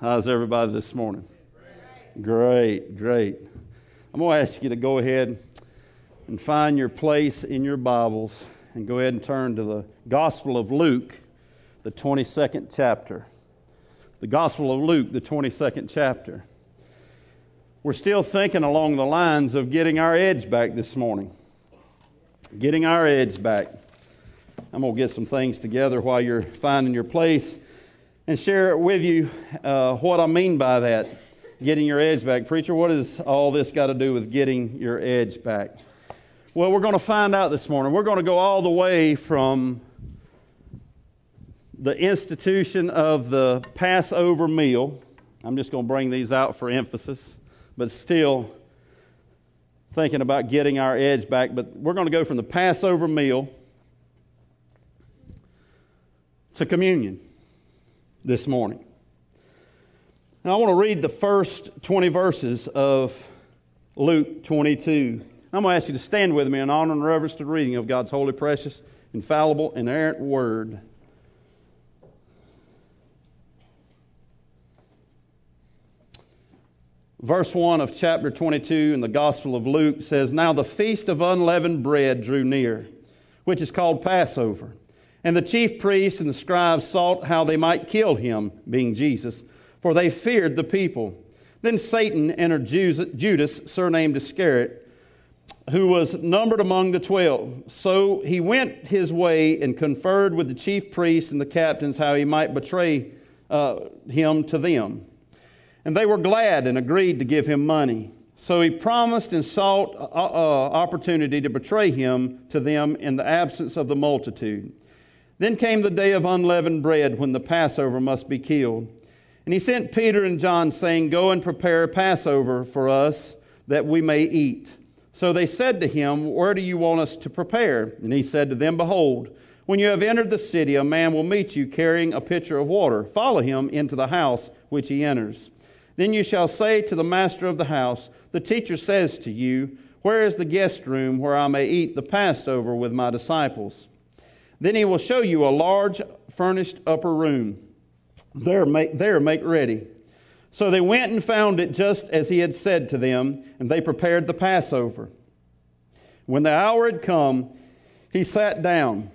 How's everybody this morning? Great, great. I'm going to ask you to go ahead and find your place in your Bibles and go ahead and turn to the Gospel of Luke, the 22nd chapter. The Gospel of Luke, the 22nd chapter. We're still thinking along the lines of getting our edge back this morning. Getting our edge back. I'm going to get some things together while you're finding your place and share with you uh, what I mean by that. Getting your edge back. Preacher, what has all this got to do with getting your edge back? Well, we're going to find out this morning. We're going to go all the way from the institution of the Passover meal. I'm just going to bring these out for emphasis, but still thinking about getting our edge back. But we're going to go from the Passover meal to communion this morning. Now, I want to read the first 20 verses of Luke 22. I'm going to ask you to stand with me in honor and reverence to the reading of God's holy, precious, infallible, inerrant word. Verse 1 of chapter 22 in the Gospel of Luke says, Now the feast of unleavened bread drew near, which is called Passover. And the chief priests and the scribes sought how they might kill him, being Jesus, for they feared the people. Then Satan entered Judas, surnamed Iscariot, who was numbered among the twelve. So he went his way and conferred with the chief priests and the captains how he might betray uh, him to them. And they were glad and agreed to give him money. So he promised and sought uh, uh, opportunity to betray him to them in the absence of the multitude. Then came the day of unleavened bread when the Passover must be killed. And he sent Peter and John, saying, Go and prepare Passover for us that we may eat. So they said to him, Where do you want us to prepare? And he said to them, Behold, when you have entered the city, a man will meet you carrying a pitcher of water. Follow him into the house which he enters. Then you shall say to the master of the house, The teacher says to you, Where is the guest room where I may eat the Passover with my disciples? Then he will show you a large furnished upper room. There make, there, make ready. So they went and found it just as he had said to them, and they prepared the Passover. When the hour had come, he sat down,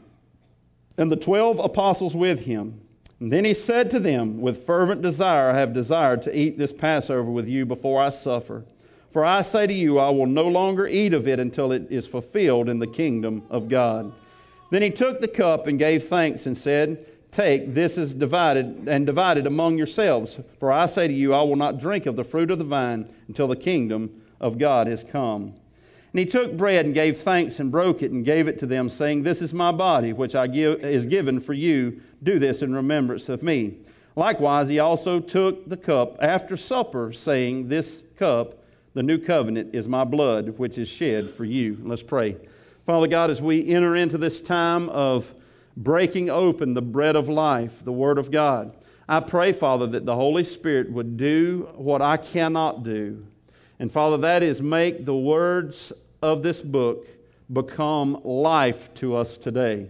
and the twelve apostles with him. And then he said to them, With fervent desire I have desired to eat this Passover with you before I suffer. For I say to you, I will no longer eat of it until it is fulfilled in the kingdom of God. Then he took the cup and gave thanks and said, Take, this is divided and divided among yourselves. For I say to you, I will not drink of the fruit of the vine until the kingdom of God has come. And he took bread and gave thanks and broke it and gave it to them, saying, This is my body, which I give, is given for you. Do this in remembrance of me. Likewise, he also took the cup after supper, saying, This cup, the new covenant, is my blood, which is shed for you. Let's pray. Father God, as we enter into this time of breaking open the bread of life, the Word of God, I pray, Father, that the Holy Spirit would do what I cannot do. And Father, that is make the words of this book become life to us today.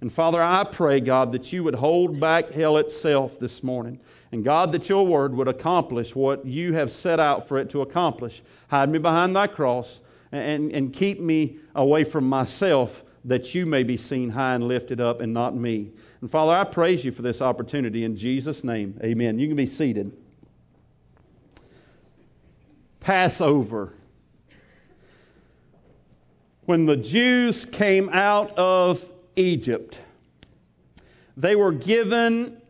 And Father, I pray, God, that you would hold back hell itself this morning. And God, that your word would accomplish what you have set out for it to accomplish. Hide me behind thy cross and, and keep me away from myself that you may be seen high and lifted up and not me. And Father, I praise you for this opportunity in Jesus' name. Amen. You can be seated. Passover. When the Jews came out of Egypt, they were given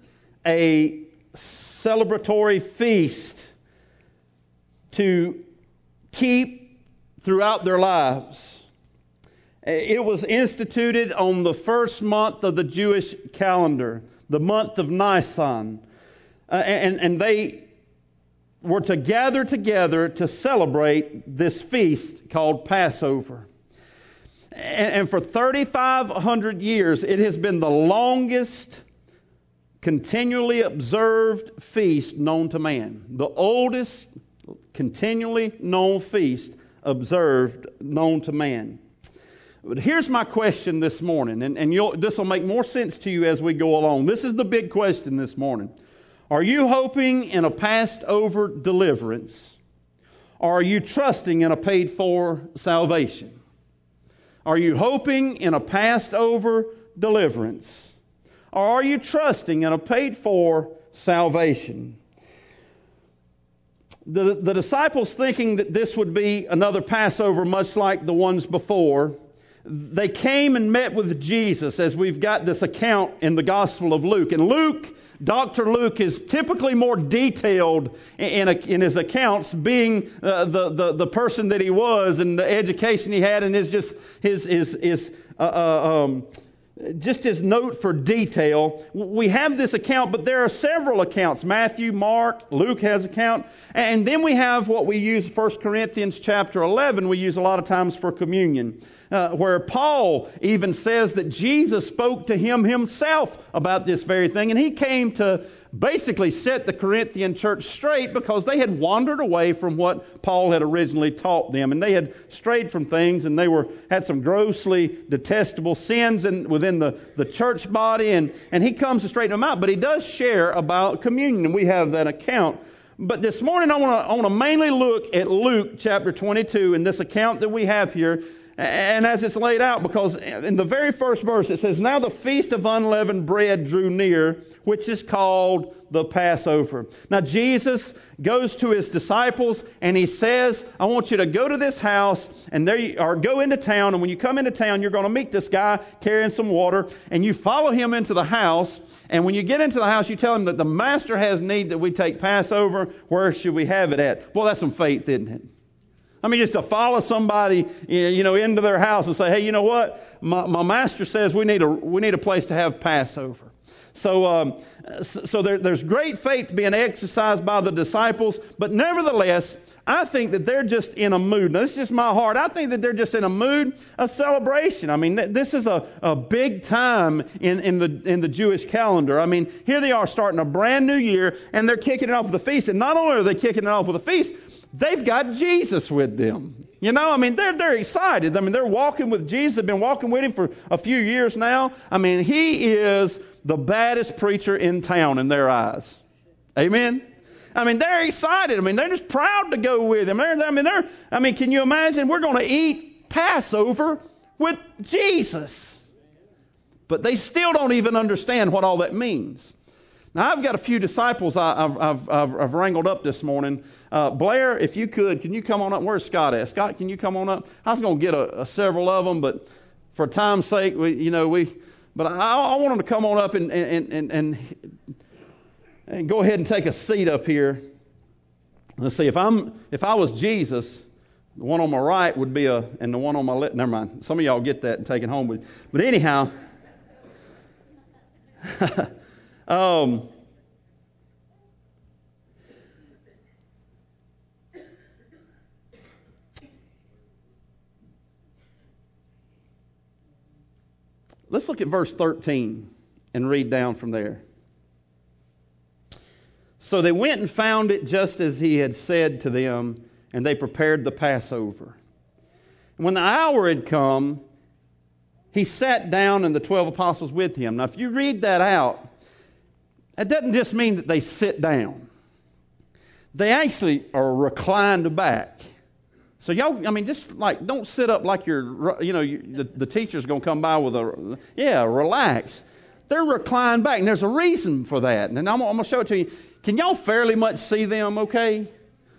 a celebratory feast to keep throughout their lives. It was instituted on the first month of the Jewish calendar, the month of Nisan. Uh, and, and they were to gather together to celebrate this feast called Passover. And, and for 3,500 years, it has been the longest continually observed feast known to man, the oldest continually known feast observed, known to man. But here's my question this morning, and, and this will make more sense to you as we go along. This is the big question this morning. Are you hoping in a passed over deliverance? Or are you trusting in a paid for salvation? Are you hoping in a passed over deliverance? Or are you trusting in a paid for salvation? The, the disciples, thinking that this would be another Passover, much like the ones before, they came and met with Jesus, as we've got this account in the Gospel of Luke. And Luke, Dr. Luke, is typically more detailed in, in his accounts, being uh, the, the, the person that he was and the education he had, and his just his his his. Uh, uh, um, just as note for detail. We have this account, but there are several accounts. Matthew, Mark, Luke has account. And then we have what we use 1 Corinthians chapter 11, we use a lot of times for communion, uh, where Paul even says that Jesus spoke to him himself about this very thing. And he came to basically set the Corinthian church straight because they had wandered away from what Paul had originally taught them. And they had strayed from things and they were, had some grossly detestable sins in, within the, the church body. And, and he comes to straighten them out. But he does share about communion. And we have that account. But this morning I want to I want to mainly look at Luke chapter 22 in this account that we have here and as it's laid out, because in the very first verse it says, Now the feast of unleavened bread drew near, which is called the Passover. Now Jesus goes to his disciples and he says, I want you to go to this house and there you, or go into town. And when you come into town, you're going to meet this guy carrying some water and you follow him into the house. And when you get into the house, you tell him that the master has need that we take Passover. Where should we have it at? Well, that's some faith, isn't it? I mean, just to follow somebody, you know, into their house and say, hey, you know what? My, my master says we need, a, we need a place to have Passover. So, um, so there, there's great faith being exercised by the disciples, but nevertheless, I think that they're just in a mood. Now, this is just my heart. I think that they're just in a mood of celebration. I mean, this is a, a big time in, in, the, in the Jewish calendar. I mean, here they are starting a brand new year, and they're kicking it off with a feast. And not only are they kicking it off with a feast, they've got Jesus with them. You know, I mean, they're, they're excited. I mean, they're walking with Jesus. They've been walking with him for a few years now. I mean, he is the baddest preacher in town in their eyes. Amen? I mean, they're excited. I mean, they're just proud to go with him. They're, I mean, they're, I mean, can you imagine? We're going to eat Passover with Jesus. But they still don't even understand what all that means. Now, I've got a few disciples I, have I've, I've, I've, wrangled up this morning. Uh, Blair, if you could, can you come on up? Where's Scott at? Scott, can you come on up? I was going to get a, a, several of them, but for time's sake, we, you know, we, but I, I want them to come on up and, and, and, and, and go ahead and take a seat up here. Let's see, if, I'm, if I was Jesus, the one on my right would be a, and the one on my left, never mind. Some of y'all get that and take it home with But anyhow, Um, let's look at verse 13 and read down from there. So they went and found it just as he had said to them, and they prepared the Passover. And when the hour had come, he sat down and the 12 apostles with him. Now, if you read that out, that doesn't just mean that they sit down. They actually are reclined back. So y'all, I mean, just like don't sit up like you're, you know, you, the, the teacher's going to come by with a, yeah, relax. They're reclined back, and there's a reason for that. And I'm, I'm going to show it to you. Can y'all fairly much see them? Okay.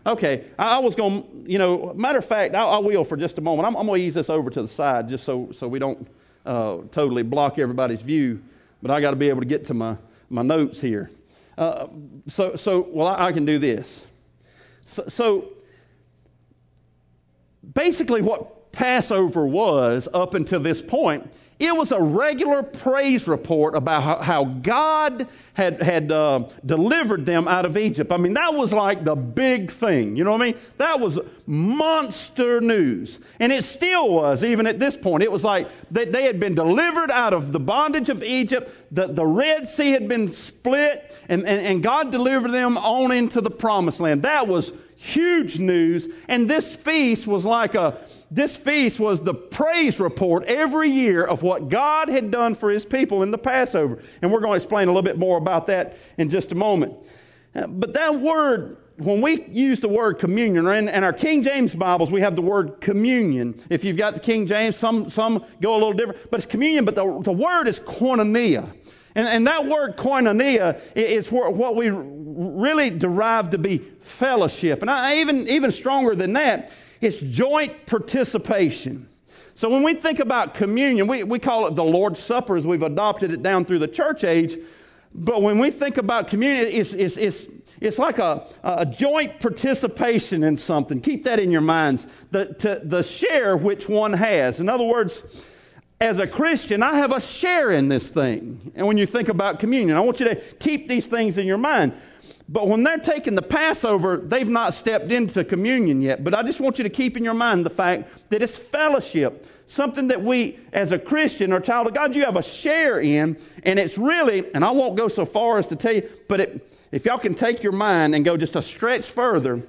Okay, I, I was going to, you know, matter of fact, I, I, will for just a moment. I'm, I'm going to ease this over to the side just so, so we don't uh, totally block everybody's view. But I got to be able to get to my, my notes here. Uh, so, so, well, I, I, can do this. So, so, basically, what Passover was up until this point it was a regular praise report about how, God had, had uh, delivered them out of Egypt. I mean, that was like the big thing. You know what I mean? That was monster news. And it still was, even at this point. It was like that they had been delivered out of the bondage of Egypt, the, the Red Sea had been split, and, and, and God delivered them on into the promised land. That was huge news. And this feast was like a this feast was the praise report every year of what God had done for his people in the Passover. And we're going to explain a little bit more about that in just a moment. Uh, But that word, when we use the word communion, in, in our King James Bibles, we have the word communion. If you've got the King James, some, some go a little different, but it's communion, but the, the word is koinonia. And, and that word koinonia is what we really derive to be fellowship. And I, even, even stronger than that, it's joint participation. So when we think about communion, we, we call it the Lord's Supper as we've adopted it down through the church age. But when we think about communion, it's, it's, it's, it's like a, a joint participation in something. Keep that in your minds. The, to, the share which one has. In other words, as a Christian, I have a share in this thing. And when you think about communion, I want you to keep these things in your mind. But when they're taking the Passover, they've not stepped into communion yet. But I just want you to keep in your mind the fact that it's fellowship, something that we, as a Christian or child of God, you have a share in. And it's really, and I won't go so far as to tell you, but it, if y'all can take your mind and go just a stretch further,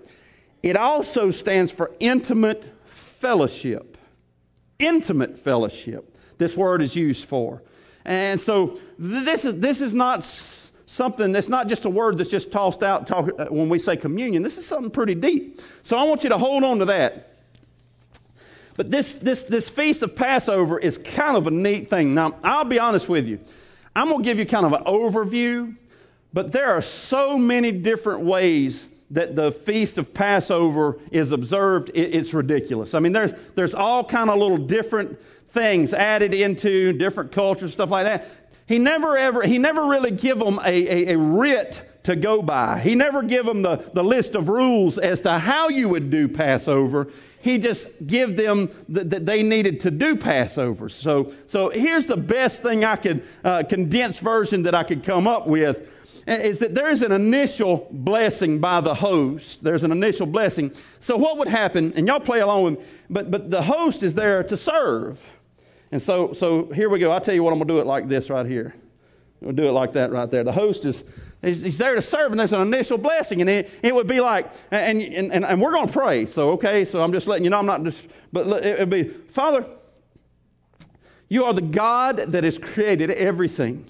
it also stands for intimate fellowship intimate fellowship this word is used for. And so this is this is not something that's not just a word that's just tossed out talk, uh, when we say communion. This is something pretty deep. So i want you to hold on to that. But this this this feast of passover is kind of a neat thing. Now i'll be honest with you. I'm going to give you kind of an overview but there are so many different ways that the feast of Passover is observed. It, it's ridiculous. I mean, there's, there's all kind of little different things added into different cultures, stuff like that. He never ever, he never really give them a, a, a writ to go by. He never give them the, the list of rules as to how you would do Passover. He just give them that th- they needed to do Passover. So, so here's the best thing I could, uh, condensed version that I could come up with is that there's an initial blessing by the host. There's an initial blessing. So what would happen, and y'all play along with me, but, but the host is there to serve. And so, so here we go. I'll tell you what, I'm going to do it like this right here. We'll do it like that right there. The host is he's, he's there to serve, and there's an initial blessing. And it, it would be like, and, and, and, and we're going to pray. So, okay, so I'm just letting you know, I'm not just, but it would be, Father, you are the God that has created everything.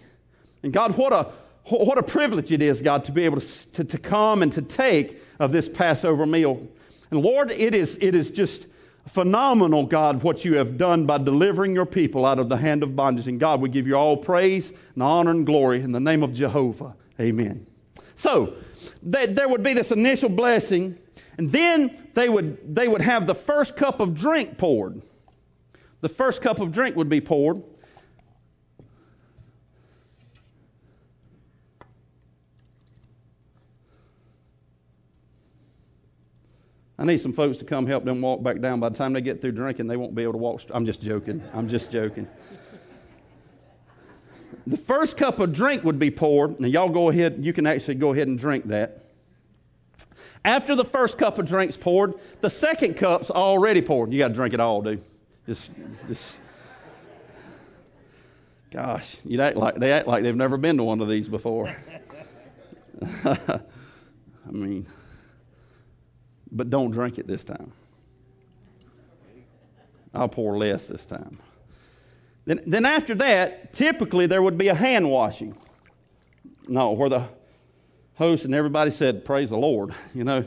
And God, what a what a privilege it is, God, to be able to, to, to, come and to take of this Passover meal. And Lord, it is, it is just phenomenal, God, what you have done by delivering your people out of the hand of bondage. And God, we give you all praise and honor and glory in the name of Jehovah. Amen. So, they, there would be this initial blessing, and then they would, they would have the first cup of drink poured. The first cup of drink would be poured. I need some folks to come help them walk back down. By the time they get through drinking, they won't be able to walk. I'm just joking. I'm just joking. The first cup of drink would be poured. Now, y'all go ahead. You can actually go ahead and drink that. After the first cup of drink's poured, the second cup's already poured. You got to drink it all, dude. Just, just. Gosh, you act like they act like they've never been to one of these before. I mean but don't drink it this time. I'll pour less this time. Then, then after that, typically there would be a hand washing. No, where the host and everybody said, Praise the Lord, you know.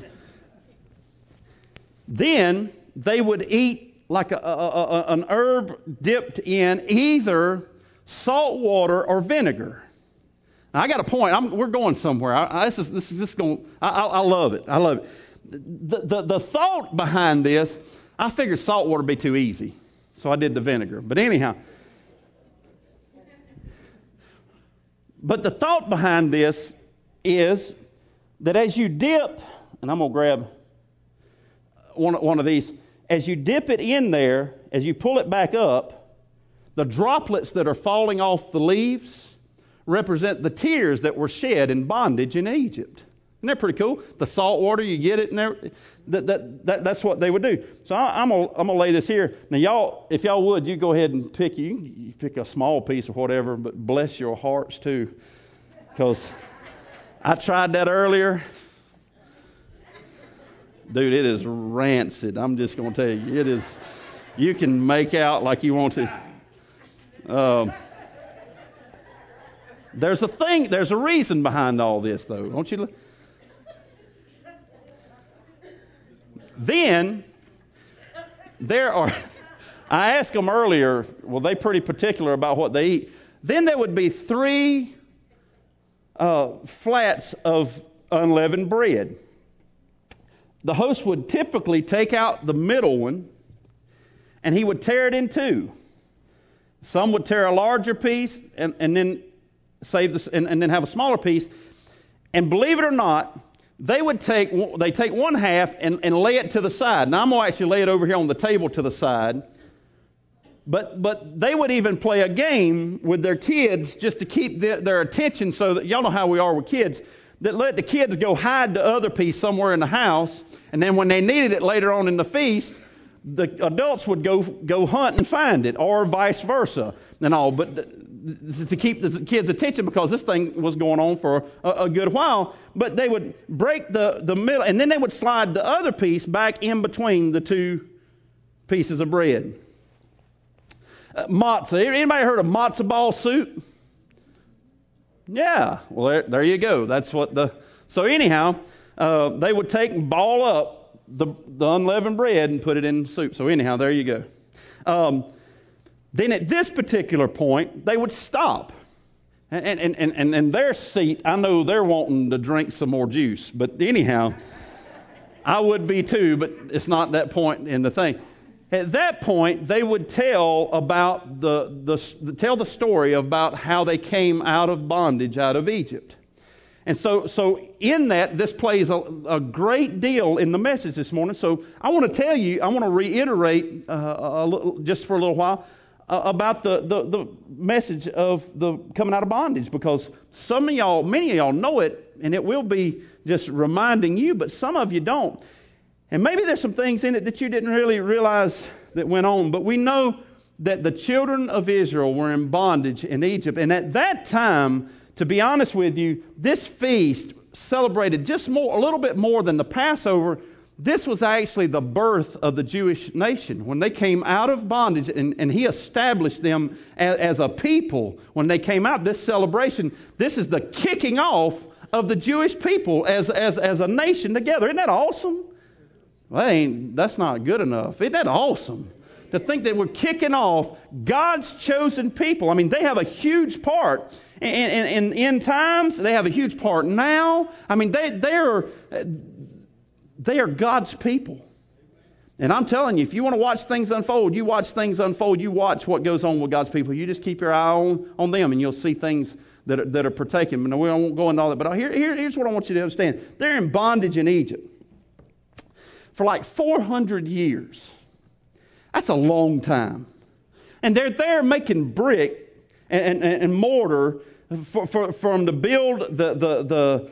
then they would eat like a, a, a, an herb dipped in either salt water or vinegar. Now, I got a point. I'm, we're going somewhere. I, I, this is this is just going. I, I love it. I love it the, the, the thought behind this, I figured salt water would be too easy. So I did the vinegar. But anyhow, but the thought behind this is that as you dip, and I'm going to grab one, one of these, as you dip it in there, as you pull it back up, the droplets that are falling off the leaves represent the tears that were shed in bondage in Egypt. Isn't that pretty cool? The salt water, you get it, and that, that, that, that's what they would do. So I, am I'm gonna lay this here. Now, y'all, if y'all would, you go ahead and pick you, you pick a small piece or whatever, but bless your hearts too, because I tried that earlier. Dude, it is rancid. I'm just gonna tell you, it is. You can make out like you want to. Um, there's a thing. There's a reason behind all this, though. Don't you? Then there are, I asked them earlier, well, they pretty particular about what they eat. Then there would be three uh, flats of unleavened bread. The host would typically take out the middle one and he would tear it in two. Some would tear a larger piece and, and then save the, and, and then have a smaller piece. And believe it or not, they would take they take one half and, and lay it to the side. Now I'm gonna actually lay it over here on the table to the side. But but they would even play a game with their kids just to keep the, their attention so that y'all know how we are with kids. That let the kids go hide the other piece somewhere in the house, and then when they needed it later on in the feast, the adults would go go hunt and find it, or vice versa, and all. But to keep the kids' attention because this thing was going on for a, a, good while. But they would break the, the middle, and then they would slide the other piece back in between the two pieces of bread. Uh, matzah. Anybody heard of matzo ball soup? Yeah. Well, there, there you go. That's what the. So anyhow, uh, they would take and ball up the, the unleavened bread and put it in soup. So anyhow, there you go. Um, then at this particular point, they would stop. And, and, and, and, and their seat, I know they're wanting to drink some more juice. But anyhow, I would be too, but it's not that point in the thing. At that point, they would tell about the, the, tell the story about how they came out of bondage out of Egypt. And so, so in that, this plays a, a, great deal in the message this morning. So I want to tell you, I want to reiterate uh, a little, just for a little while uh, about the, the, the message of the coming out of bondage because some of y'all, many of y'all know it, and it will be just reminding you, but some of you don't. And maybe there's some things in it that you didn't really realize that went on, but we know that the children of Israel were in bondage in Egypt. And at that time, to be honest with you, this feast celebrated just more, a little bit more than the Passover this was actually the birth of the Jewish nation. When they came out of bondage and, and he established them as, as, a people, when they came out, this celebration, this is the kicking off of the Jewish people as, as, as a nation together. Isn't that awesome? Well, that ain't, that's not good enough. Isn't that awesome? To think that we're kicking off God's chosen people. I mean, they have a huge part in, in, in end times. They have a huge part now. I mean, they, they're they are God's people. And I'm telling you, if you want to watch things unfold, you watch things unfold, you watch what goes on with God's people. You just keep your eye on, on them and you'll see things that are, that are partaken. But we won't go into all that. But here, here, here's what I want you to understand they're in bondage in Egypt for like 400 years. That's a long time. And they're there making brick and, and, and mortar for, for, for them to build the, the, the,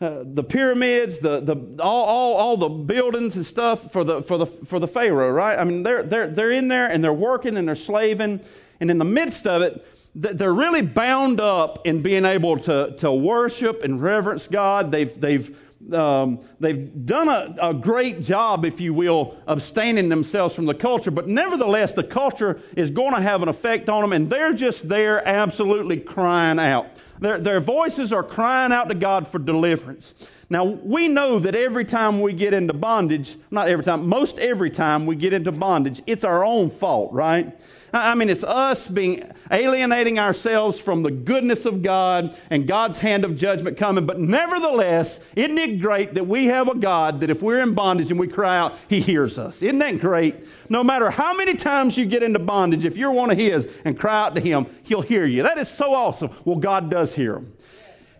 uh, the pyramids, the, the, all, all, all the buildings and stuff for the, for, the, for the Pharaoh, right? I mean, they're, they're, they're in there and they're working and they're slaving. And in the midst of it, they're really bound up in being able to, to worship and reverence God. They've, they've, um, they've done a, a, great job, if you will, abstaining themselves from the culture, but nevertheless, the culture is going to have an effect on them, and they're just there absolutely crying out. Their, their voices are crying out to God for deliverance. Now, we know that every time we get into bondage, not every time, most every time we get into bondage, it's our own fault, right? I mean, it's us being alienating ourselves from the goodness of God and God's hand of judgment coming. But nevertheless, isn't it great that we have a God that if we're in bondage and we cry out, He hears us? Isn't that great? No matter how many times you get into bondage, if you're one of His and cry out to Him, He'll hear you. That is so awesome. Well, God does hear them.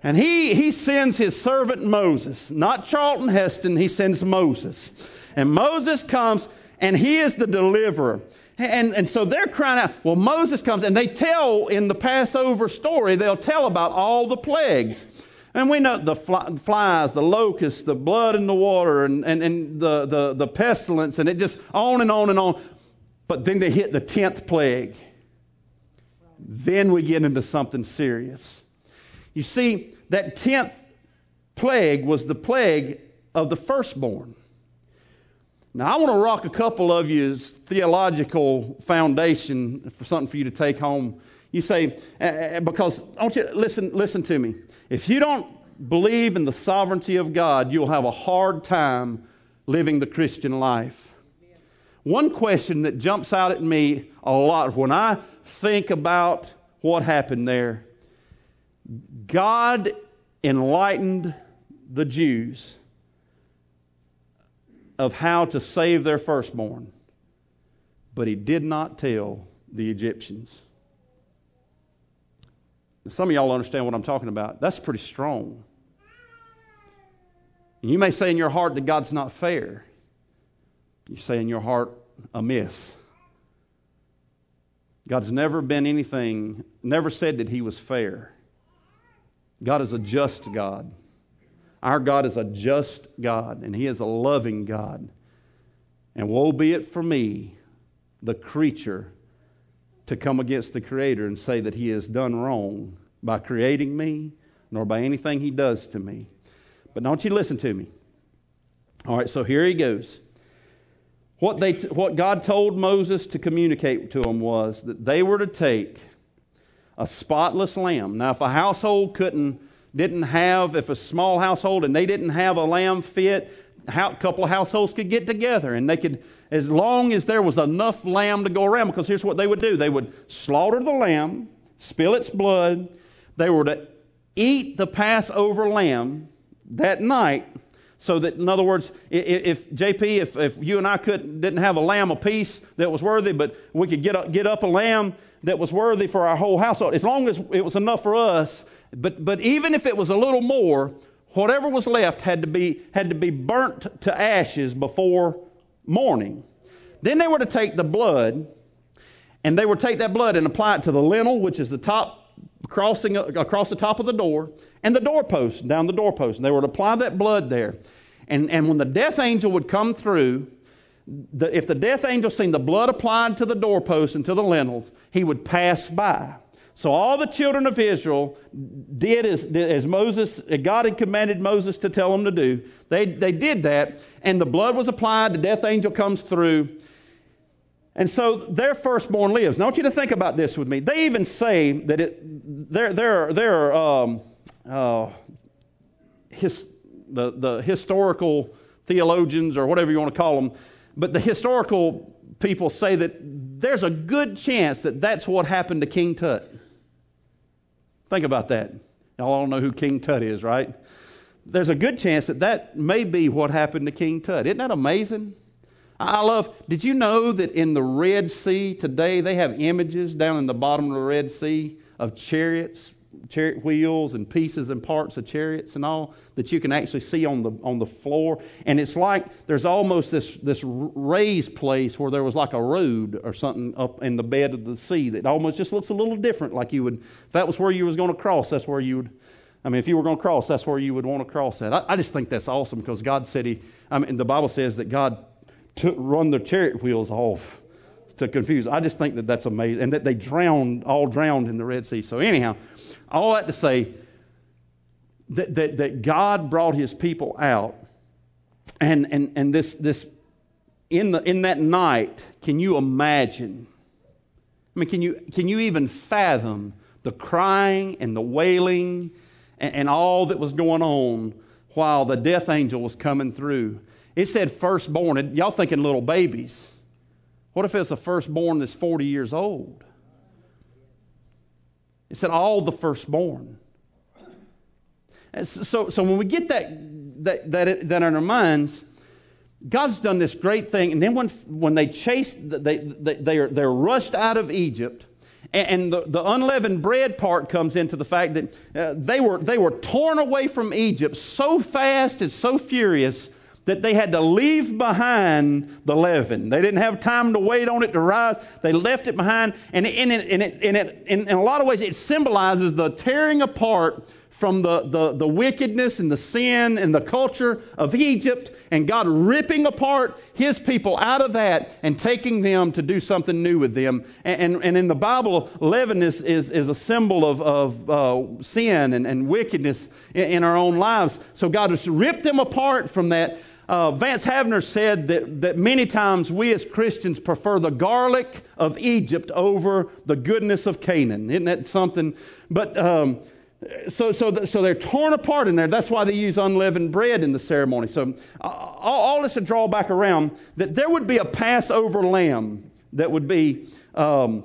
And he, he sends his servant Moses, not Charlton Heston, he sends Moses. And Moses comes and he is the deliverer. And, and so they're crying out. Well, Moses comes and they tell in the Passover story, they'll tell about all the plagues. And we know the flies, the locusts, the blood in the water, and, and, and the, the, the pestilence, and it just on and on and on. But then they hit the 10th plague. Then we get into something serious. You see, that 10th plague was the plague of the firstborn. Now, I want to rock a couple of you's theological foundation for something for you to take home. You say, because, I want you to listen, listen to me. If you don't believe in the sovereignty of God, you'll have a hard time living the Christian life. One question that jumps out at me a lot when I think about what happened there God enlightened the Jews of how to save their firstborn, but he did not tell the Egyptians. Some of y'all understand what I'm talking about. That's pretty strong. And you may say in your heart that God's not fair. You say in your heart, amiss. God's never been anything, never said that He was fair. God is a just God. Our God is a just God, and He is a loving God. And woe be it for me, the creature, to come against the Creator and say that He has done wrong by creating me, nor by anything He does to me. But don't you listen to me. All right, so here he goes. What, they t- what God told Moses to communicate to them was that they were to take a spotless lamb. Now, if a household couldn't, didn't have, if a small household and they didn't have a lamb fit, a couple of households could get together and they could, as long as there was enough lamb to go around, because here's what they would do. They would slaughter the lamb, spill its blood, they were to eat the Passover lamb that night so that, in other words, if, if JP, if, if you and I couldn't, didn't have a lamb apiece that was worthy, but we could get, up, get up a lamb that was worthy for our whole household, as long as it was enough for us, but, but even if it was a little more, whatever was left had to be, had to be burnt to ashes before morning. Then they were to take the blood, and they were to take that blood and apply it to the lintel, which is the top crossing across the top of the door, and the doorpost, down the doorpost. And they were to apply that blood there. And, and when the death angel would come through, the, if the death angel seen the blood applied to the doorpost and to the lintels, he would pass by. So all the children of Israel did as, as Moses, God had commanded Moses to tell them to do. They, they did that, and the blood was applied, the death angel comes through, and so their firstborn lives. Now, I want you to think about this with me. They even say that it, there, there are um, uh, his, the, the historical theologians or whatever you want to call them, but the historical people say that there's a good chance that that's what happened to King Tut. Think about that. Y'all all know who King Tut is, right? There's a good chance that that may be what happened to King Tut. Isn't that amazing? I love, did you know that in the Red Sea today they have images down in the bottom of the Red Sea of chariots, chariot wheels and pieces and parts of chariots and all that you can actually see on the, on the floor? And it's like there's almost this, this raised place where there was like a road or something up in the bed of the sea that almost just looks a little different like you would, if that was where you was going to cross, that's where you would, I mean, if you were going to cross, that's where you would want to cross that. I, I just think that's awesome because God said He, I mean, the Bible says that God to run their chariot wheels off to confuse. I just think that that's amazing. And that they drowned, all drowned in the Red Sea. So, anyhow, all that to say that, that, that God brought his people out. And, and, and this, this in, the, in that night, can you imagine? I mean, can you, can you even fathom the crying and the wailing and, and all that was going on while the death angel was coming through? It said firstborn. And Y'all thinking little babies. What if it's a firstborn that's 40 years old? It said all the firstborn. So, so when we get that, that, that, that in our minds, God's done this great thing. And then when, when they chased, they, they, they are, they're rushed out of Egypt. And, and the, the unleavened bread part comes into the fact that uh, they, were, they were torn away from Egypt so fast and so furious that they had to leave behind the leaven. They didn't have time to wait on it to rise. They left it behind. And, in, in, in, in, a lot of ways, it symbolizes the tearing apart from the, the, the wickedness and the sin and the culture of Egypt, and God ripping apart his people out of that and taking them to do something new with them. And, and, and in the Bible, leaven is, is, is a symbol of, of uh, sin and, and wickedness in, in our own lives. So God has ripped them apart from that uh, Vance Havner said that, that many times we as Christians prefer the garlic of Egypt over the goodness of Canaan. Isn't that something? But um, so, so, so they're torn apart in there. That's why they use unleavened bread in the ceremony. So uh, all, all this to draw back around that there would be a Passover lamb that would be um,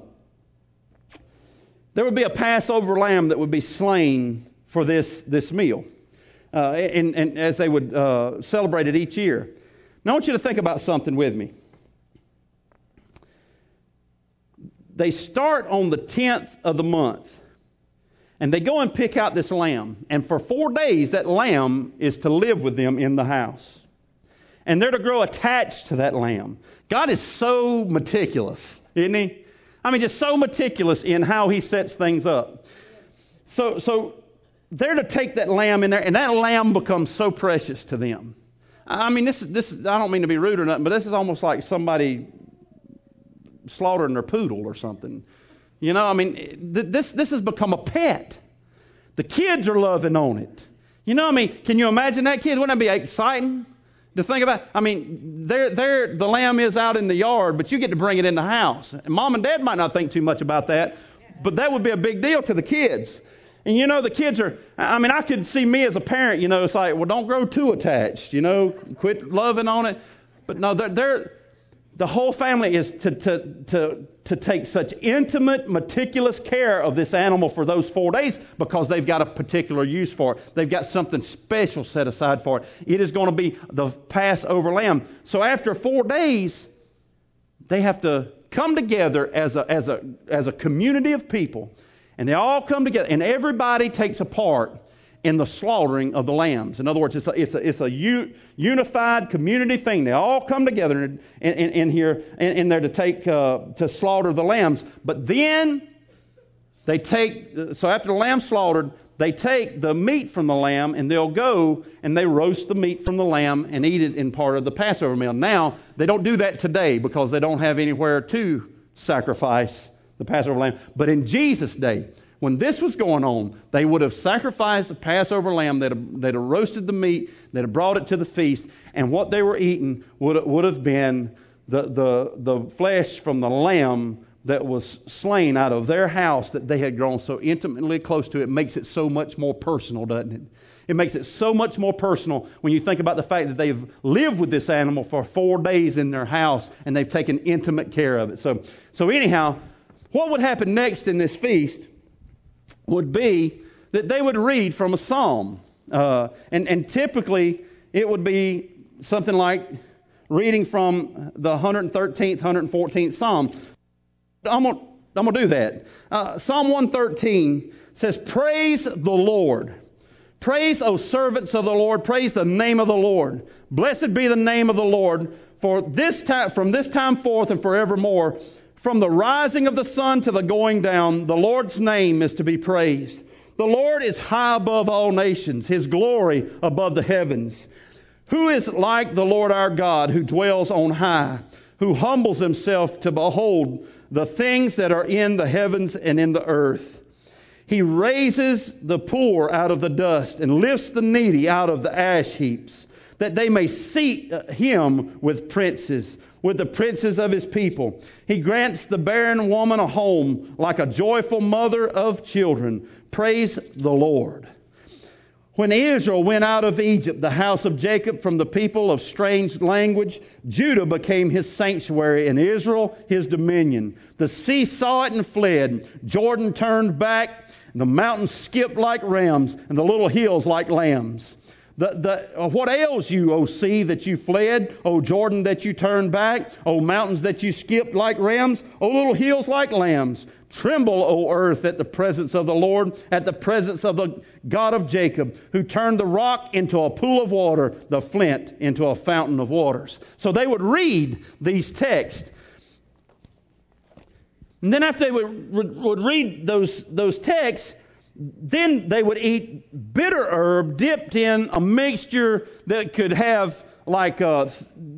there would be a Passover lamb that would be slain for this, this meal, uh, and, and as they would uh, celebrate it each year. Now I want you to think about something with me. They start on the 10th of the month and they go and pick out this lamb. And for four days, that lamb is to live with them in the house. And they're to grow attached to that lamb. God is so meticulous, isn't He? I mean, just so meticulous in how He sets things up. So, so they're to take that lamb in there, and that lamb becomes so precious to them. I mean, this is, this is, I don't mean to be rude or nothing, but this is almost like somebody slaughtering their poodle or something. You know, I mean, this, this has become a pet. The kids are loving on it. You know, I mean, can you imagine that kid? Wouldn't that be exciting to think about? I mean, there, there, the lamb is out in the yard, but you get to bring it in the house. And mom and dad might not think too much about that, but that would be a big deal to the kids. And you know, the kids are, I mean, I could see me as a parent, you know, it's like, well, don't grow too attached, you know, quit loving on it. But no, they're, they're the whole family is to, to, to, to take such intimate, meticulous care of this animal for those four days because they've got a particular use for it. They've got something special set aside for it. It is going to be the Passover lamb. So after four days, they have to come together as a, as a, as a community of people, and they all come together, and everybody takes a part in the slaughtering of the lambs. In other words, it's a, it's a, it's a u, unified community thing. They all come together in, in, in here, in, in, there to take, uh, to slaughter the lambs. But then they take, so after the lamb slaughtered, they take the meat from the lamb and they'll go and they roast the meat from the lamb and eat it in part of the Passover meal. Now, they don't do that today because they don't have anywhere to sacrifice the Passover lamb. But in Jesus' day, when this was going on, they would have sacrificed a Passover lamb, they'd have, they'd have roasted the meat, they'd have brought it to the feast, and what they were eating would, would have been the, the, the flesh from the lamb that was slain out of their house that they had grown so intimately close to. It makes it so much more personal, doesn't it? It makes it so much more personal when you think about the fact that they've lived with this animal for four days in their house and they've taken intimate care of it. So, so anyhow, what would happen next in this feast would be that they would read from a psalm. Uh, and, and typically, it would be something like reading from the 113th, 114th Psalm. I'm going I'm to do that. Uh, psalm 113 says, Praise the Lord. Praise, O servants of the Lord. Praise the name of the Lord. Blessed be the name of the Lord for this time, from this time forth and forevermore. From the rising of the sun to the going down, the Lord's name is to be praised. The Lord is high above all nations, his glory above the heavens. Who is like the Lord our God, who dwells on high, who humbles himself to behold the things that are in the heavens and in the earth? He raises the poor out of the dust and lifts the needy out of the ash heaps, that they may seat him with princes with the princes of his people. He grants the barren woman a home like a joyful mother of children. Praise the Lord. When Israel went out of Egypt, the house of Jacob from the people of strange language, Judah became his sanctuary and Israel his dominion. The sea saw it and fled. Jordan turned back. The mountains skipped like rams and the little hills like lambs. The, the, uh, what ails you, O sea, that you fled? O Jordan, that you turned back? O mountains, that you skipped like rams? O little hills, like lambs? Tremble, O earth, at the presence of the Lord, at the presence of the God of Jacob, who turned the rock into a pool of water, the flint into a fountain of waters. So they would read these texts. And then after they would, would read those, those texts, then they would eat bitter herb dipped in a mixture that could have like a,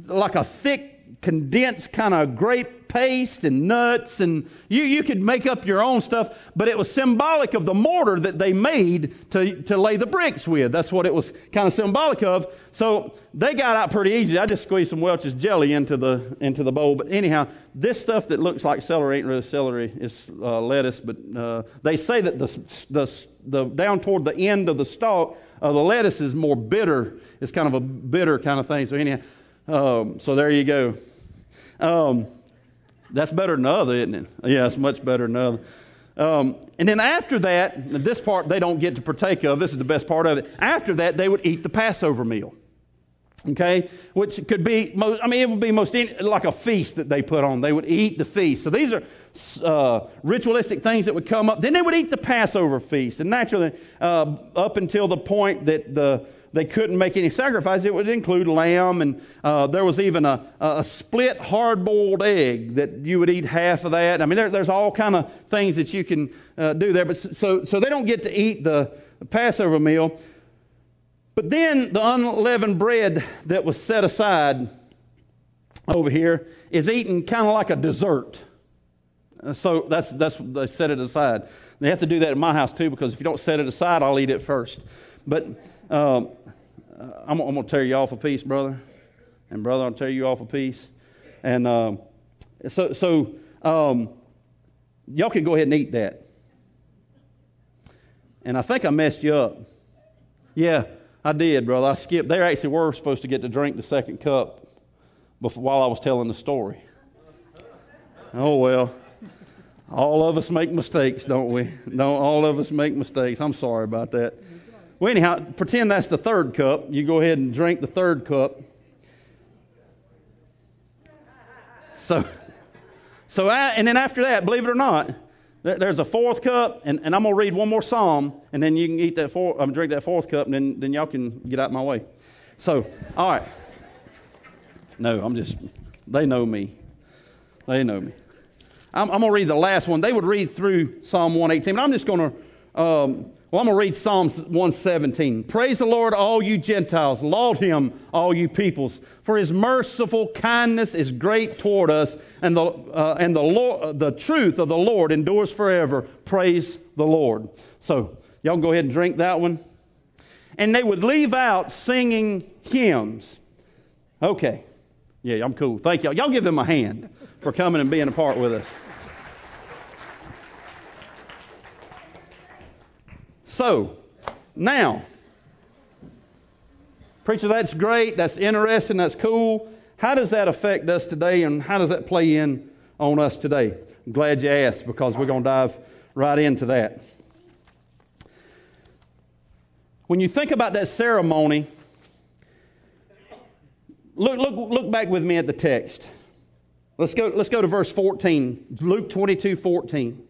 like a thick, condensed kind of grape paste and nuts, and you, you could make up your own stuff, but it was symbolic of the mortar that they made to, to lay the bricks with. That's what it was kind of symbolic of. So they got out pretty easy. I just squeezed some Welch's jelly into the, into the bowl. But anyhow, this stuff that looks like celery ain't really celery, it's uh, lettuce, but uh, they say that the, the, the, down toward the end of the stalk, uh, the lettuce is more bitter. It's kind of a bitter kind of thing. So anyhow, um, so there you go. Um, that's better than the other, isn't it? Yeah, it's much better than the other. Um, and then after that, this part they don't get to partake of. This is the best part of it. After that, they would eat the Passover meal. Okay, which could be, most, I mean, it would be most like a feast that they put on. They would eat the feast. So these are uh, ritualistic things that would come up. Then they would eat the Passover feast, and naturally, uh, up until the point that the they couldn't make any sacrifice. It would include lamb, and uh, there was even a, a split hard-boiled egg that you would eat half of that. I mean, there, there's all kind of things that you can uh, do there. But so, so they don't get to eat the Passover meal. But then the unleavened bread that was set aside over here is eaten kind of like a dessert. Uh, so that's that's they set it aside. They have to do that in my house too because if you don't set it aside, I'll eat it first. But um, I'm, I'm going to tear you off a piece, brother. And, brother, I'll tear you off a piece. And um, so, so um, y'all can go ahead and eat that. And I think I messed you up. Yeah, I did, brother. I skipped. They actually were supposed to get to drink the second cup before, while I was telling the story. Oh, well. All of us make mistakes, don't we? Don't all of us make mistakes. I'm sorry about that. Well, anyhow, pretend that's the third cup. You go ahead and drink the third cup. So, so I, and then after that, believe it or not, there's a fourth cup, and, and I'm going to read one more psalm, and then you can eat that four, um, drink that fourth cup, and then, then y'all can get out my way. So, all right. No, I'm just, they know me. They know me. I'm, I'm going to read the last one. They would read through Psalm 118, but I'm just going to um, well, I'm going to read Psalms 117. Praise the Lord, all you Gentiles. Laud him, all you peoples. For his merciful kindness is great toward us, and the, uh, and the, Lord, the truth of the Lord endures forever. Praise the Lord. So, y'all can go ahead and drink that one. And they would leave out singing hymns. Okay. Yeah, I'm cool. Thank y'all. Y'all give them a hand for coming and being a part with us. So, now, preacher, that's great, that's interesting, that's cool. How does that affect us today, and how does that play in on us today? I'm glad you asked because we're going to dive right into that. When you think about that ceremony, look, look, look back with me at the text. Let's go, let's go to verse 14, Luke 22 14.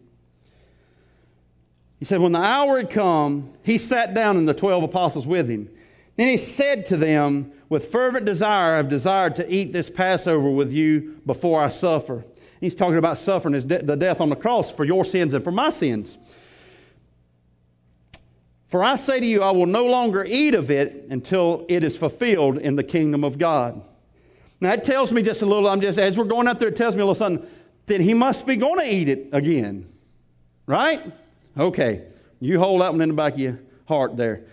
He said, When the hour had come, he sat down and the twelve apostles with him. Then he said to them, With fervent desire, I've desired to eat this Passover with you before I suffer. He's talking about suffering his de- the death on the cross for your sins and for my sins. For I say to you, I will no longer eat of it until it is fulfilled in the kingdom of God. Now, it tells me just a little, I'm just, as we're going up there, it tells me a little something, that he must be going to eat it again. Right? Okay, you hold that one in the back of your heart there.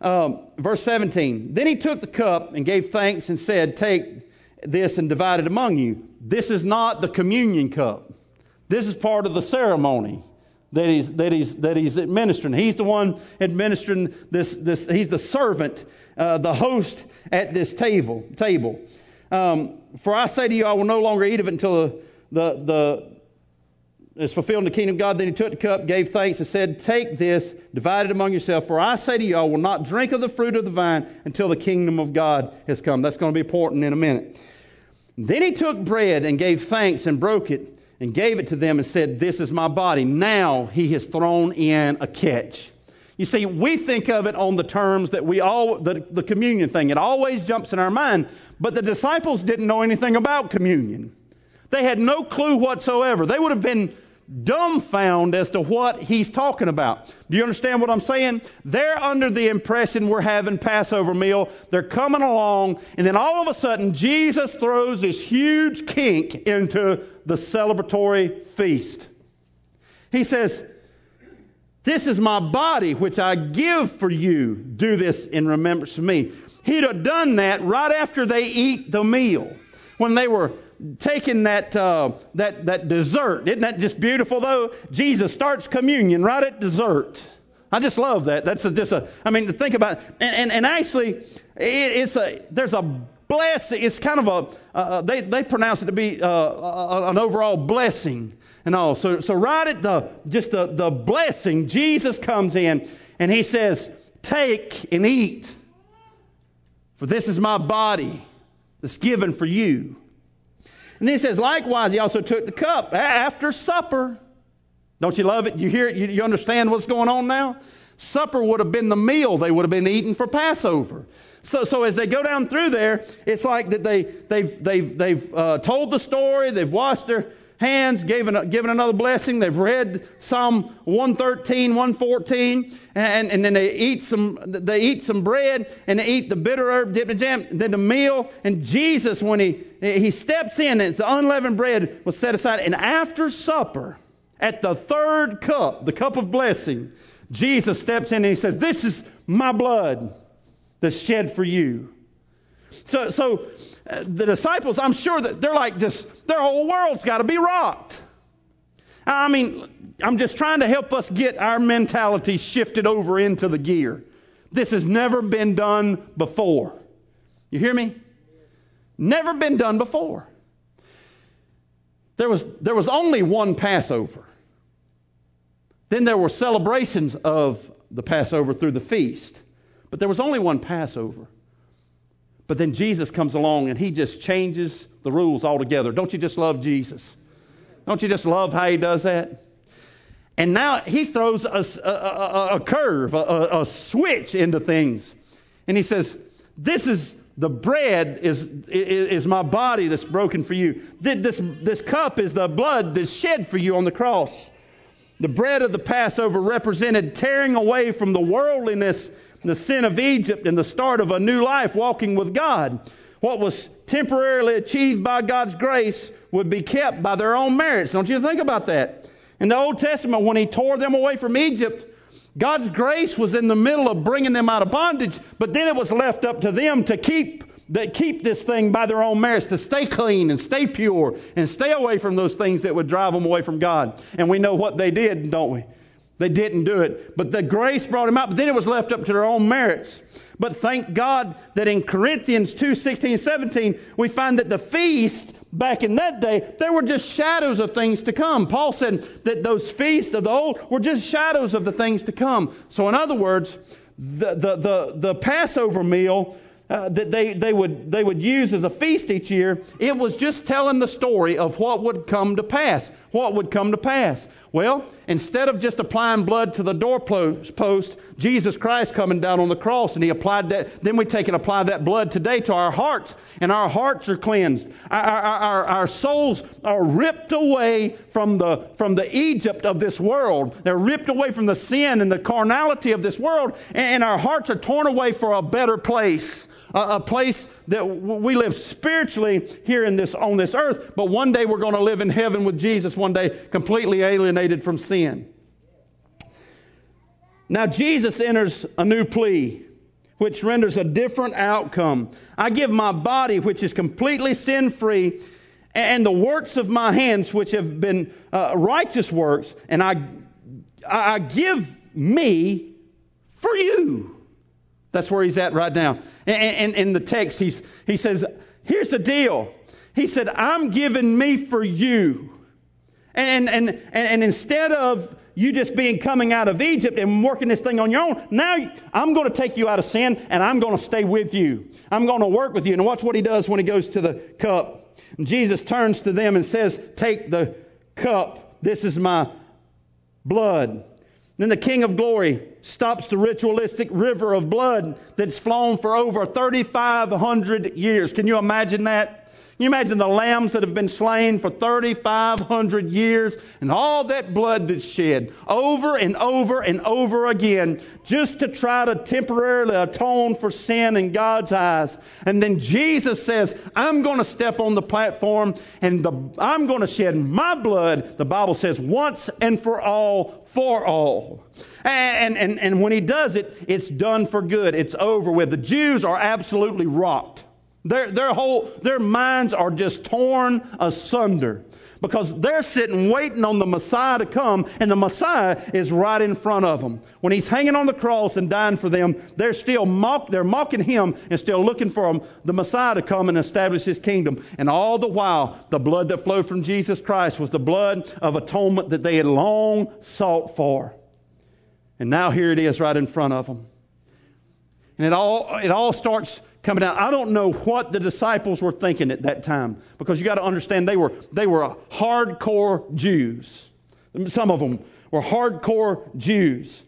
Um, verse 17 Then he took the cup and gave thanks and said, Take this and divide it among you. This is not the communion cup, this is part of the ceremony. That he's, that, he's, that he's administering. He's the one administering this. this he's the servant, uh, the host at this table. table. Um, For I say to you, I will no longer eat of it until the, the, the is fulfilled in the kingdom of God. Then he took the cup, gave thanks, and said, Take this, divide it among yourself. For I say to you, I will not drink of the fruit of the vine until the kingdom of God has come. That's going to be important in a minute. Then he took bread and gave thanks and broke it and gave it to them and said, This is my body. Now he has thrown in a catch. You see, we think of it on the terms that we all, the, the communion thing, it always jumps in our mind, but the disciples didn't know anything about communion. They had no clue whatsoever. They would have been dumbfounded as to what he's talking about. Do you understand what I'm saying? They're under the impression we're having Passover meal. They're coming along, and then all of a sudden, Jesus throws this huge kink into the celebratory feast. He says, This is my body, which I give for you. Do this in remembrance of me. He'd have done that right after they eat the meal. When they were taking that, uh, that, that dessert. Isn't that just beautiful, though? Jesus starts communion right at dessert. I just love that. That's a, just a, I mean, to think about, and, and, and actually, it, it's a, there's a blessing. It's kind of a, uh, they, they pronounce it to be uh, an overall blessing and all. So, so right at the, just the, the blessing, Jesus comes in and he says, Take and eat, for this is my body that's given for you. And then he says, likewise, he also took the cup after supper. Don't you love it? You hear it? You, you understand what's going on now? Supper would have been the meal they would have been eating for Passover. So, so as they go down through there, it's like that they, they've, they've, they've uh, told the story, they've washed their hands, given, given another blessing. They've read Psalm 113, 114, and, and then they eat some, they eat some bread and they eat the bitter herb dipped in jam, then the meal. And Jesus, when he, he steps in, it's the unleavened bread was set aside. And after supper, at the third cup, the cup of blessing, Jesus steps in and he says, This is my blood that's shed for you. So, so the disciples, I'm sure that they're like just, their whole world's got to be rocked. I mean, I'm just trying to help us get our mentality shifted over into the gear. This has never been done before. You hear me? Never been done before. There was, there was only one Passover. Then there were celebrations of the Passover through the feast. But there was only one Passover. But then Jesus comes along and he just changes the rules altogether. Don't you just love Jesus? Don't you just love how he does that? And now he throws a, a, a, a curve, a, switch into things. And he says, This is the bread is, is, is my body that's broken for you. This, this cup is the blood that's shed for you on the cross. The bread of the Passover represented tearing away from the worldliness the sin of Egypt and the start of a new life walking with God. What was temporarily achieved by God's grace would be kept by their own merits. Don't you think about that? In the Old Testament, when He tore them away from Egypt, God's grace was in the middle of bringing them out of bondage, but then it was left up to them to keep that keep this thing by their own merits, to stay clean and stay pure and stay away from those things that would drive them away from God. And we know what they did, don't we? They didn't do it. But the grace brought him out, but then it was left up to their own merits. But thank God that in Corinthians 2 16, 17, we find that the feast back in that day, there were just shadows of things to come. Paul said that those feasts of the old were just shadows of the things to come. So, in other words, the, the, the, the Passover meal uh, that they, they, would, they would use as a feast each year, it was just telling the story of what would come to pass. What would come to pass? Well, instead of just applying blood to the doorpost, Jesus Christ coming down on the cross and he applied that, then we take and apply that blood today to our hearts, and our hearts are cleansed. Our, our, our, our souls are ripped away from the, from the Egypt of this world. They're ripped away from the sin and the carnality of this world, and our hearts are torn away for a better place a, place that we live spiritually here in this, on this earth, but one day we're going to live in heaven with Jesus, one day completely alienated from sin. Now, Jesus enters a new plea, which renders a different outcome. I give my body, which is completely sin free, and the works of my hands, which have been uh, righteous works, and I, I give me for you. That's where he's at right now. And in the text, he's, he says, Here's the deal. He said, I'm giving me for you. And, and, and, and instead of you just being coming out of Egypt and working this thing on your own, now I'm going to take you out of sin and I'm going to stay with you. I'm going to work with you. And watch what he does when he goes to the cup. And Jesus turns to them and says, Take the cup. This is my blood. Then the King of Glory stops the ritualistic river of blood that's flown for over 3,500 years. Can you imagine that? You imagine the lambs that have been slain for 3,500 years and all that blood that's shed over and over and over again just to try to temporarily atone for sin in God's eyes. And then Jesus says, I'm going to step on the platform and the, I'm going to shed my blood, the Bible says, once and for all, for all. And, and, and when he does it, it's done for good. It's over with. The Jews are absolutely rocked. Their, their whole, their minds are just torn asunder because they're sitting waiting on the Messiah to come, and the Messiah is right in front of them. When he's hanging on the cross and dying for them, they're still mock, they're mocking him and still looking for him, the Messiah to come and establish his kingdom. And all the while, the blood that flowed from Jesus Christ was the blood of atonement that they had long sought for. And now here it is right in front of them. And it all, it all starts coming. I don't know what the disciples were thinking at that time because you got to understand they were, they were hardcore Jews. Some of them were hardcore Jews.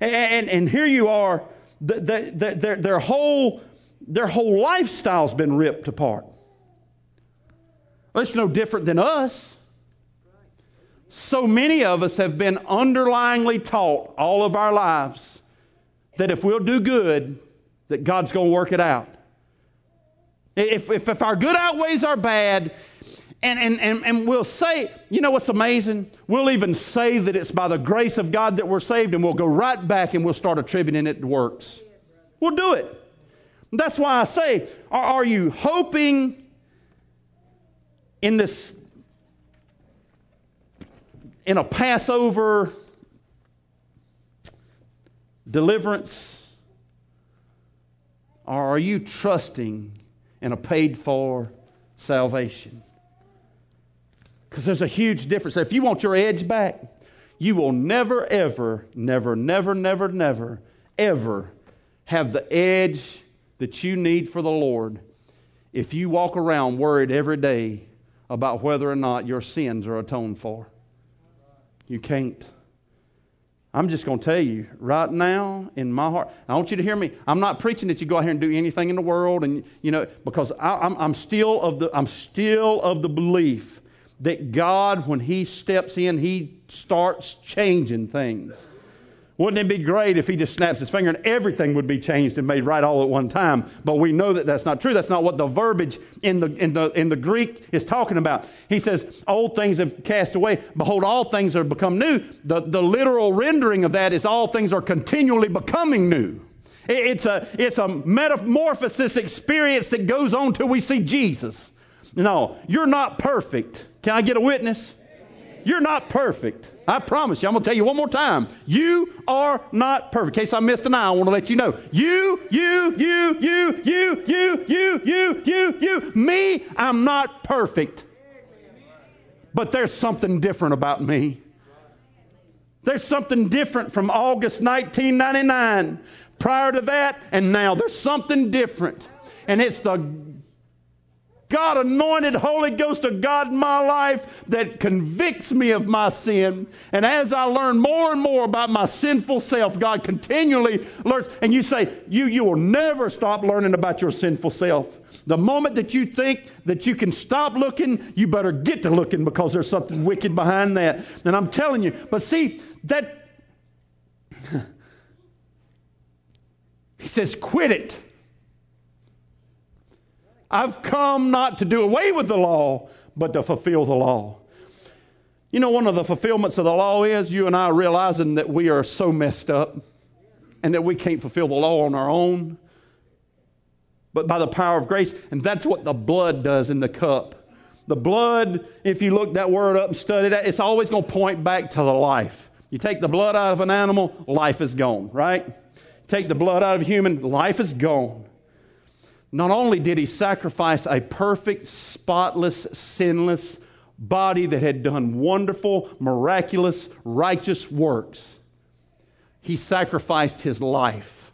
And, and, and here you are, the, the, the, their, their, whole, their whole lifestyle's been ripped apart. Well, it's no different than us. So many of us have been underlyingly taught all of our lives that if we'll do good, that God's going to work it out. If, if, if our good outweighs our bad, and, and, and, and we'll say, you know what's amazing? We'll even say that it's by the grace of God that we're saved, and we'll go right back and we'll start attributing it to works. We'll do it. That's why I say, are, are you hoping in this, in a Passover deliverance? Or are you trusting in a paid for salvation? Because there's a huge difference. If you want your edge back, you will never, ever, never, never, never, never, ever have the edge that you need for the Lord if you walk around worried every day about whether or not your sins are atoned for. You can't. I'm just going to tell you right now in my heart. I want you to hear me. I'm not preaching that you go out here and do anything in the world, and you know, because I, am I'm, I'm still of the I'm still of the belief that God, when He steps in, He starts changing things. Wouldn't it be great if he just snaps his finger and everything would be changed and made right all at one time? But we know that that's not true. That's not what the verbiage in the, in the, in the Greek is talking about. He says, Old things have cast away. Behold, all things are become new. The, the literal rendering of that is all things are continually becoming new. It's a, it's a metamorphosis experience that goes on till we see Jesus. No, you're not perfect. Can I get a witness? You're not perfect. I promise you. I'm going to tell you one more time. You are not perfect. In case I missed an eye, I want to let you know. You, you, you, you, you, you, you, you, you, you. Me, I'm not perfect. But there's something different about me. There's something different from August 1999. Prior to that and now, there's something different. And it's the God anointed Holy Ghost of God in my life that convicts me of my sin. And as I learn more and more about my sinful self, God continually learns. And you say, you, you will never stop learning about your sinful self. The moment that you think that you can stop looking, you better get to looking because there's something wicked behind that. And I'm telling you, but see, that. he says, quit it. I've come not to do away with the law, but to fulfill the law. You know, one of the fulfillments of the law is you and I realizing that we are so messed up and that we can't fulfill the law on our own, but by the power of grace. And that's what the blood does in the cup. The blood, if you look that word up and study that, it's always going to point back to the life. You take the blood out of an animal, life is gone, right? Take the blood out of a human, life is gone. Not only did he sacrifice a perfect, spotless, sinless body that had done wonderful, miraculous, righteous works, he sacrificed his life.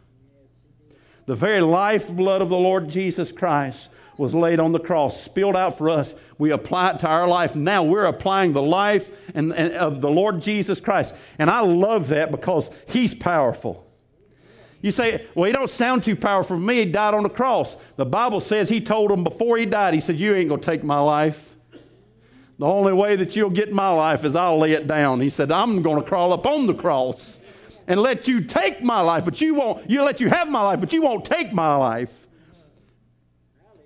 The very lifeblood of the Lord Jesus Christ was laid on the cross, spilled out for us. We apply it to our life. Now we're applying the life and, and of the Lord Jesus Christ. And I love that because he's powerful. You say, well, he don't sound too powerful for me. He died on the cross. The Bible says he told him before he died, he said, You ain't going to take my life. The only way that you'll get my life is I'll lay it down. He said, I'm going to crawl up on the cross and let you take my life, but you won't, you let you have my life, but you won't take my life.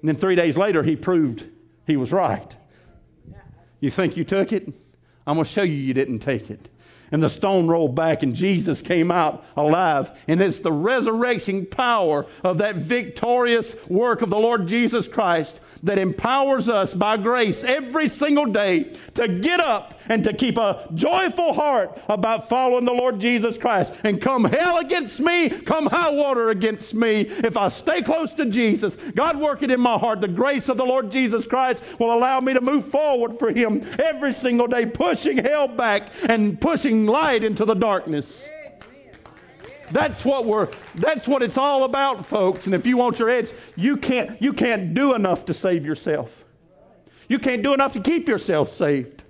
And then three days later, he proved he was right. You think you took it? I'm going to show you you didn't take it and the stone rolled back and Jesus came out alive. And it's the resurrection power of that victorious work of the Lord Jesus Christ that empowers us by grace every single day to get up and to keep a joyful heart about following the Lord Jesus Christ. And come hell against me, come high water against me. If I stay close to Jesus, God working in my heart, the grace of the Lord Jesus Christ will allow me to move forward for Him every single day, pushing hell back and pushing light into the darkness. That's what we're that's what it's all about, folks. And if you want your edge, you can't you can't do enough to save yourself. You can't do enough to keep yourself saved.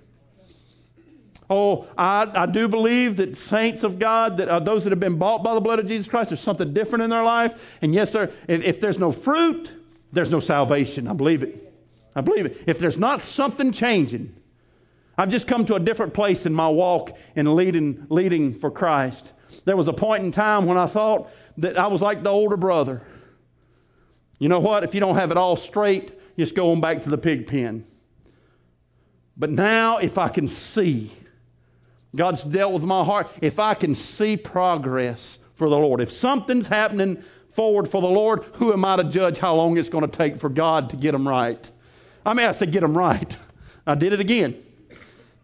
Oh, I, I do believe that saints of God, that uh, those that have been bought by the blood of Jesus Christ, there's something different in their life. And yes, there, if, if there's no fruit, there's no salvation. I believe it. I believe it. If there's not something changing, I've just come to a different place in my walk in leading, leading for Christ. There was a point in time when I thought that I was like the older brother. You know what? If you don't have it all straight, just go on back to the pig pen. But now, if I can see, God's dealt with my heart, if I can see progress for the Lord, if something's happening forward for the Lord, who am I to judge how long it's going to take for God to get them right? I mean, I said get them right. I did it again.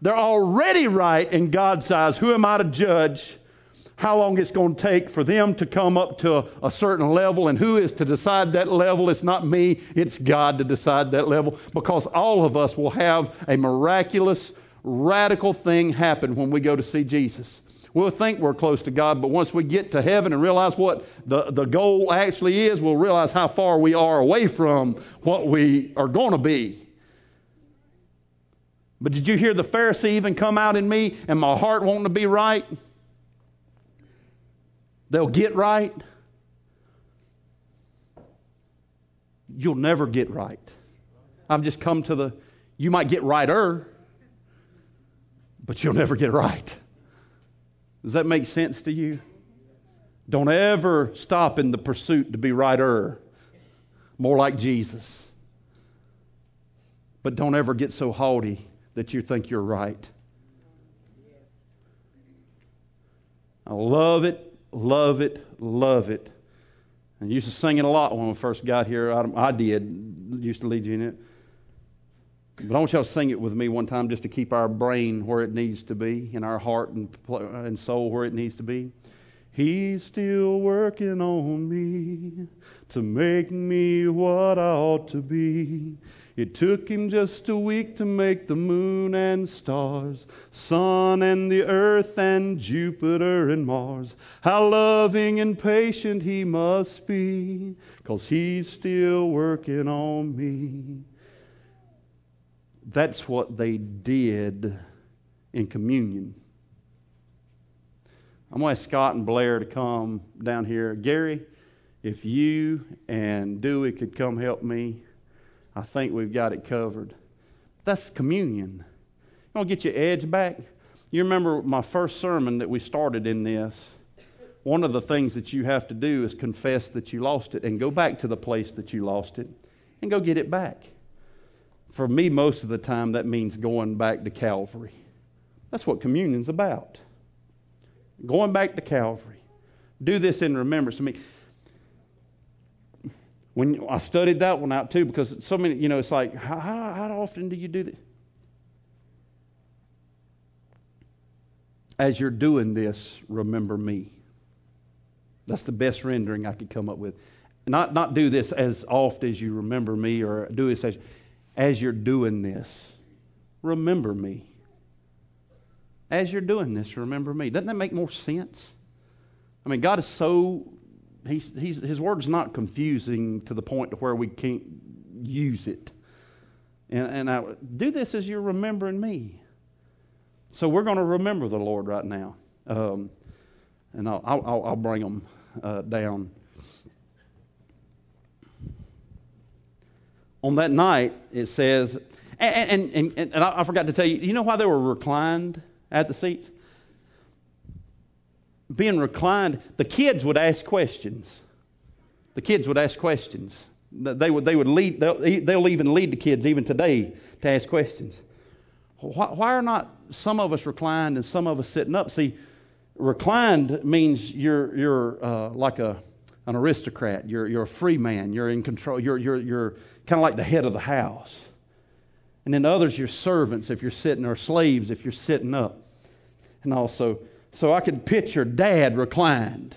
They're already right in God's eyes. Who am I to judge how long it's going to take for them to come up to a, certain level? And who is to decide that level? It's not me, it's God to decide that level because all of us will have a miraculous, radical thing happen when we go to see Jesus. We'll think we're close to God, but once we get to heaven and realize what the, the goal actually is, we'll realize how far we are away from what we are going to be. But did you hear the Pharisee even come out in me and my heart wanting to be right? They'll get right. You'll never get right. I've just come to the, you might get righter, but you'll never get right. Does that make sense to you? Don't ever stop in the pursuit to be righter, more like Jesus. But don't ever get so haughty that you think you're right. I love it, love it, love it. I used to sing it a lot when we first got here. I, I did, used to lead you in it. But I want y'all to sing it with me one time just to keep our brain where it needs to be, and our heart and, and soul where it needs to be. He's still working on me to make me what I ought to be. It took him just a week to make the moon and stars, sun and the earth and Jupiter and Mars. How loving and patient he must be, cause he's still working on me. That's what they did in communion. I'm going to ask Scott and Blair to come down here. Gary, if you and Dewey could come help me. I think we've got it covered. That's communion. You want to get your edge back? You remember my first sermon that we started in this? One of the things that you have to do is confess that you lost it and go back to the place that you lost it and go get it back. For me, most of the time, that means going back to Calvary. That's what communion's about. Going back to Calvary. Do this in remembrance of me when I studied that one out too, because so many, you know, it's like, how, how often do you do this? As you're doing this, remember me. That's the best rendering I could come up with. Not, not do this as oft as you remember me, or do this as, as you're doing this, remember me. As you're doing this, remember me. Doesn't that make more sense? I mean, God is so he's, he's, his word's not confusing to the point to where we can't use it. And, and I do this as you're remembering me. So we're going to remember the Lord right now. Um, and I'll, I'll, I'll bring them uh, down. On that night, it says, and, and, and, and I forgot to tell you, you know why they were reclined at the seats? Being reclined, the kids would ask questions. The kids would ask questions. They would, they would lead, they'll, they'll even lead the kids even today to ask questions. Why, why are not some of us reclined and some of us sitting up? See, reclined means you're, you're uh, like a, an aristocrat. You're, you're a free man. You're in control. You're, you're, you're kind of like the head of the house. And then others, you're servants if you're sitting, or slaves if you're sitting up. And also, so I could picture dad reclined,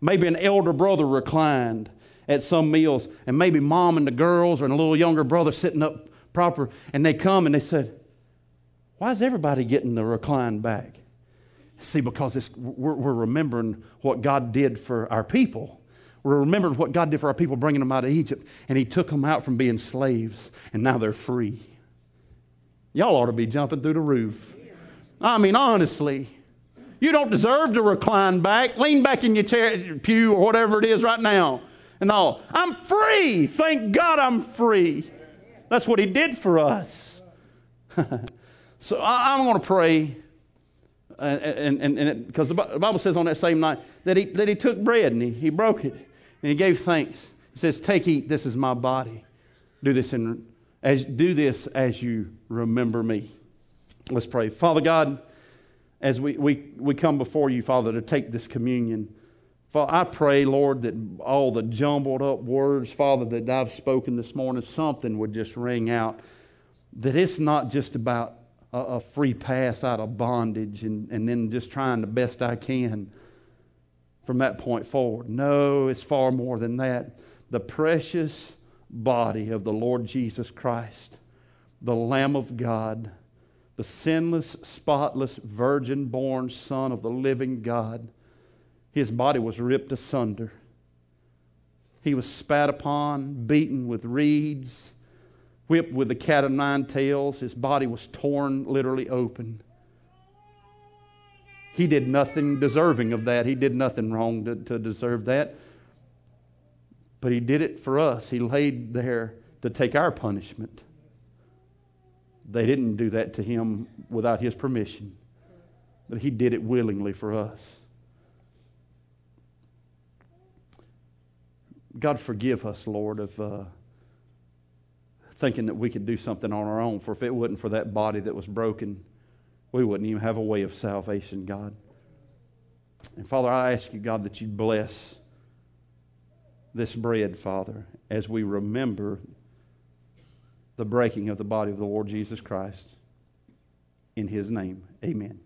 maybe an elder brother reclined at some meals, and maybe mom and the girls or a little younger brother sitting up proper, and they come and they said, Why is everybody getting the reclined back? See, because we're, we're remembering what God did for our people. We're remembering what God did for our people, bringing them out of Egypt, and He took them out from being slaves, and now they're free. Y'all ought to be jumping through the roof. I mean, honestly, you don't deserve to recline back. Lean back in your chair, pew, or whatever it is right now. And all. I'm free. Thank God I'm free. That's what He did for us. so I, am going to pray. And and because the Bible says on that same night that he, that he took bread and he, he broke it and he gave thanks. He says, Take, eat, this is my body. Do this in as, do this as you remember me. Let's pray. Father God, as we, we, we come before you, Father, to take this communion, Father, I pray, Lord, that all the jumbled up words, Father, that I've spoken this morning, something would just ring out. That it's not just about a, a free pass out of bondage and, and then just trying the best I can from that point forward. No, it's far more than that. The precious body of the Lord Jesus Christ, the Lamb of God, the sinless, spotless, virgin born Son of the living God. His body was ripped asunder. He was spat upon, beaten with reeds, whipped with the cat of nine tails. His body was torn literally open. He did nothing deserving of that. He did nothing wrong to, to deserve that. But he did it for us. He laid there to take our punishment. They didn't do that to him without his permission, but he did it willingly for us. God, forgive us, Lord, of uh, thinking that we could do something on our own. For if it wasn't for that body that was broken, we wouldn't even have a way of salvation, God. And Father, I ask you, God, that you bless this bread, Father, as we remember the breaking of the body of the Lord Jesus Christ. In his name, amen.